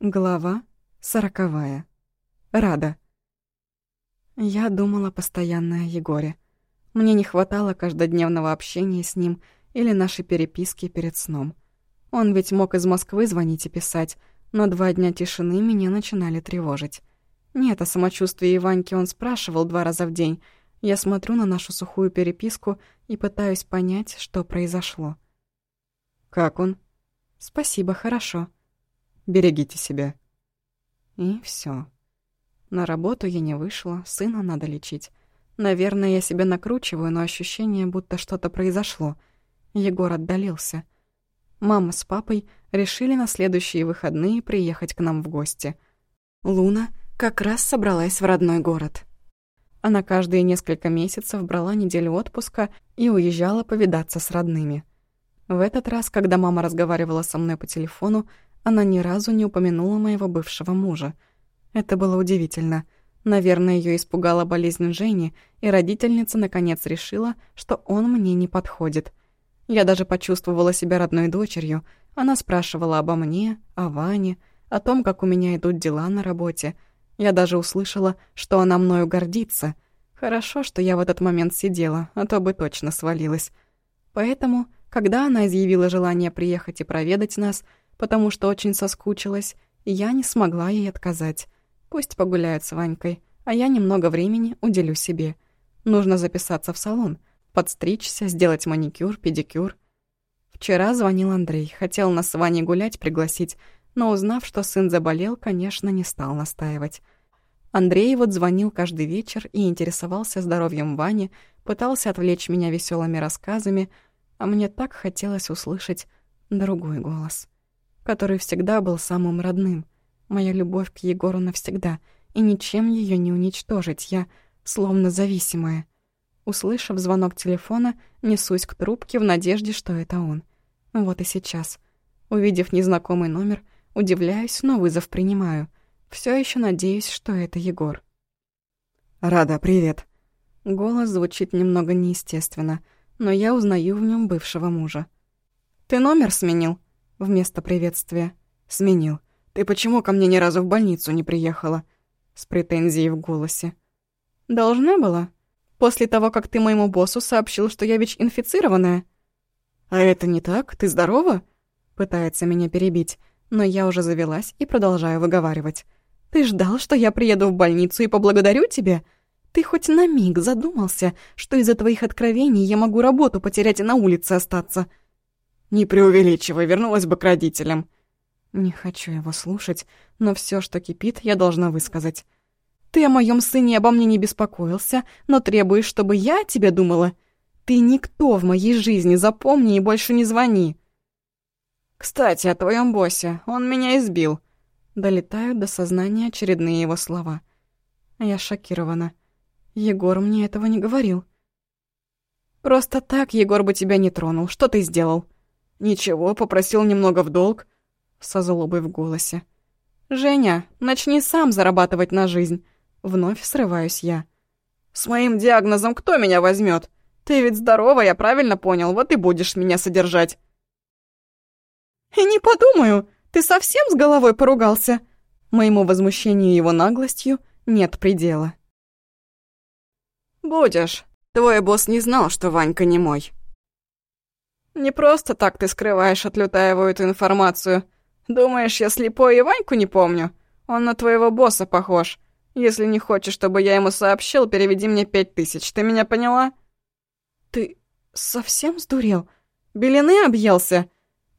Глава сороковая. Рада. Я думала постоянно о Егоре. Мне не хватало каждодневного общения с ним или нашей переписки перед сном. Он ведь мог из Москвы звонить и писать, но два дня тишины меня начинали тревожить. Нет, о самочувствии Иваньки он спрашивал два раза в день. Я смотрю на нашу сухую переписку и пытаюсь понять, что произошло. «Как он?» «Спасибо, хорошо». Берегите себя». И все. На работу я не вышла, сына надо лечить. Наверное, я себя накручиваю, но ощущение, будто что-то произошло. Егор отдалился. Мама с папой решили на следующие выходные приехать к нам в гости. Луна как раз собралась в родной город. Она каждые несколько месяцев брала неделю отпуска и уезжала повидаться с родными. В этот раз, когда мама разговаривала со мной по телефону, она ни разу не упомянула моего бывшего мужа. Это было удивительно. Наверное, ее испугала болезнь Жени, и родительница наконец решила, что он мне не подходит. Я даже почувствовала себя родной дочерью. Она спрашивала обо мне, о Ване, о том, как у меня идут дела на работе. Я даже услышала, что она мною гордится. Хорошо, что я в этот момент сидела, а то бы точно свалилась. Поэтому, когда она изъявила желание приехать и проведать нас, потому что очень соскучилась, я не смогла ей отказать. Пусть погуляют с Ванькой, а я немного времени уделю себе. Нужно записаться в салон, подстричься, сделать маникюр, педикюр. Вчера звонил Андрей, хотел нас с Ваней гулять пригласить, но узнав, что сын заболел, конечно, не стал настаивать. Андрей вот звонил каждый вечер и интересовался здоровьем Вани, пытался отвлечь меня веселыми рассказами, а мне так хотелось услышать другой голос который всегда был самым родным. Моя любовь к Егору навсегда, и ничем ее не уничтожить, я словно зависимая. Услышав звонок телефона, несусь к трубке в надежде, что это он. Вот и сейчас. Увидев незнакомый номер, удивляюсь, но вызов принимаю. Все еще надеюсь, что это Егор. «Рада, привет». Голос звучит немного неестественно, но я узнаю в нем бывшего мужа. «Ты номер сменил?» Вместо приветствия сменил. «Ты почему ко мне ни разу в больницу не приехала?» С претензией в голосе. «Должна была. После того, как ты моему боссу сообщил, что я ВИЧ-инфицированная». «А это не так? Ты здорова?» Пытается меня перебить, но я уже завелась и продолжаю выговаривать. «Ты ждал, что я приеду в больницу и поблагодарю тебя?» Ты хоть на миг задумался, что из-за твоих откровений я могу работу потерять и на улице остаться?» Не преувеличивай, вернулась бы к родителям. Не хочу его слушать, но все, что кипит, я должна высказать. Ты о моем сыне обо мне не беспокоился, но требуешь, чтобы я о тебе думала? Ты никто в моей жизни, запомни и больше не звони. Кстати, о твоем боссе. Он меня избил. Долетают до сознания очередные его слова. Я шокирована. Егор мне этого не говорил. Просто так Егор бы тебя не тронул. Что ты сделал? «Ничего, попросил немного в долг», — со злобой в голосе. «Женя, начни сам зарабатывать на жизнь». Вновь срываюсь я. «С моим диагнозом кто меня возьмет? Ты ведь здорова, я правильно понял, вот и будешь меня содержать». «И не подумаю, ты совсем с головой поругался?» Моему возмущению его наглостью нет предела. «Будешь. Твой босс не знал, что Ванька не мой». Не просто так ты скрываешь от Лютаева эту информацию. Думаешь, я слепой и Ваньку не помню? Он на твоего босса похож. Если не хочешь, чтобы я ему сообщил, переведи мне пять тысяч. Ты меня поняла? Ты совсем сдурел? Белины объелся?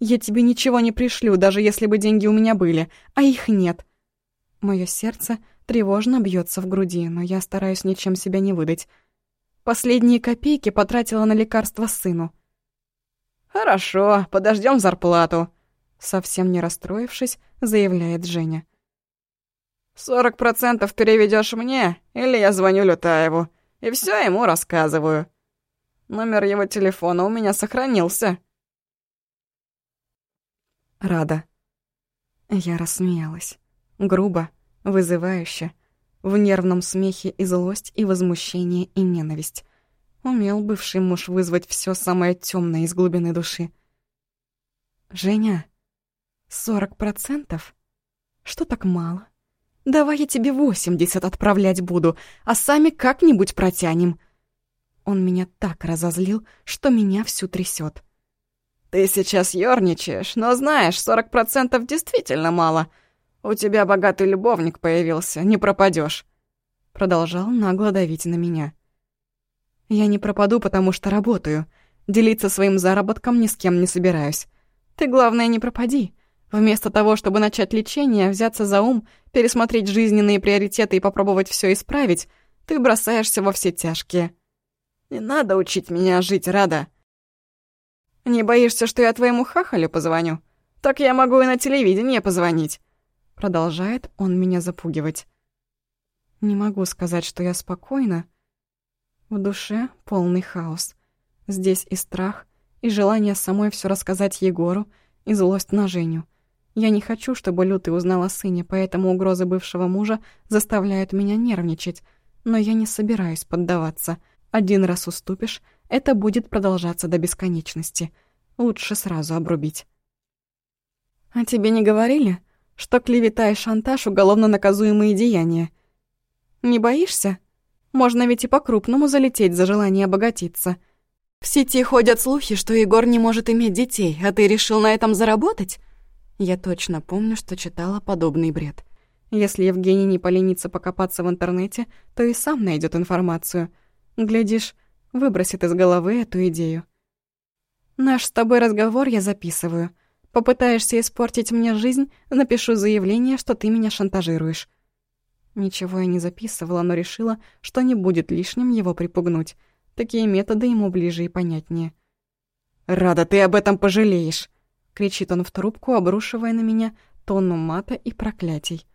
Я тебе ничего не пришлю, даже если бы деньги у меня были, а их нет. Мое сердце тревожно бьется в груди, но я стараюсь ничем себя не выдать. Последние копейки потратила на лекарства сыну. «Хорошо, подождем зарплату», — совсем не расстроившись, заявляет Женя. «Сорок процентов переведешь мне, или я звоню Лютаеву, и все ему рассказываю. Номер его телефона у меня сохранился». Рада. Я рассмеялась. Грубо, вызывающе. В нервном смехе и злость, и возмущение, и ненависть. Умел бывший муж вызвать все самое темное из глубины души. «Женя, сорок процентов? Что так мало? Давай я тебе восемьдесят отправлять буду, а сами как-нибудь протянем. Он меня так разозлил, что меня всю трясет. Ты сейчас ёрничаешь, но знаешь, сорок процентов действительно мало. У тебя богатый любовник появился, не пропадешь. Продолжал нагло давить на меня. Я не пропаду, потому что работаю. Делиться своим заработком ни с кем не собираюсь. Ты, главное, не пропади. Вместо того, чтобы начать лечение, взяться за ум, пересмотреть жизненные приоритеты и попробовать все исправить, ты бросаешься во все тяжкие. Не надо учить меня жить, Рада. Не боишься, что я твоему хахалю позвоню? Так я могу и на телевидение позвонить. Продолжает он меня запугивать. Не могу сказать, что я спокойна. В душе полный хаос. Здесь и страх, и желание самой все рассказать Егору, и злость на Женю. Я не хочу, чтобы Лютый узнал о сыне, поэтому угрозы бывшего мужа заставляют меня нервничать. Но я не собираюсь поддаваться. Один раз уступишь, это будет продолжаться до бесконечности. Лучше сразу обрубить. «А тебе не говорили, что клевета и шантаж — уголовно наказуемые деяния? Не боишься? Можно ведь и по-крупному залететь за желание обогатиться. В сети ходят слухи, что Егор не может иметь детей, а ты решил на этом заработать?» Я точно помню, что читала подобный бред. Если Евгений не поленится покопаться в интернете, то и сам найдет информацию. Глядишь, выбросит из головы эту идею. Наш с тобой разговор я записываю. Попытаешься испортить мне жизнь, напишу заявление, что ты меня шантажируешь. Ничего я не записывала, но решила, что не будет лишним его припугнуть. Такие методы ему ближе и понятнее. «Рада, ты об этом пожалеешь!» кричит он в трубку, обрушивая на меня тонну мата и проклятий.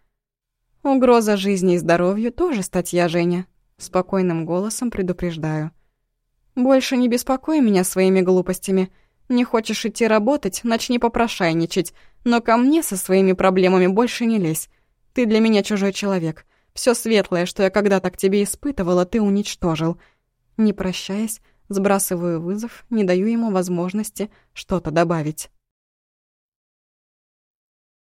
«Угроза жизни и здоровью тоже статья, Женя», — спокойным голосом предупреждаю. «Больше не беспокой меня своими глупостями. Не хочешь идти работать, начни попрошайничать, но ко мне со своими проблемами больше не лезь. Ты для меня чужой человек. Все светлое, что я когда-то к тебе испытывала, ты уничтожил». Не прощаясь, сбрасываю вызов, не даю ему возможности что-то добавить.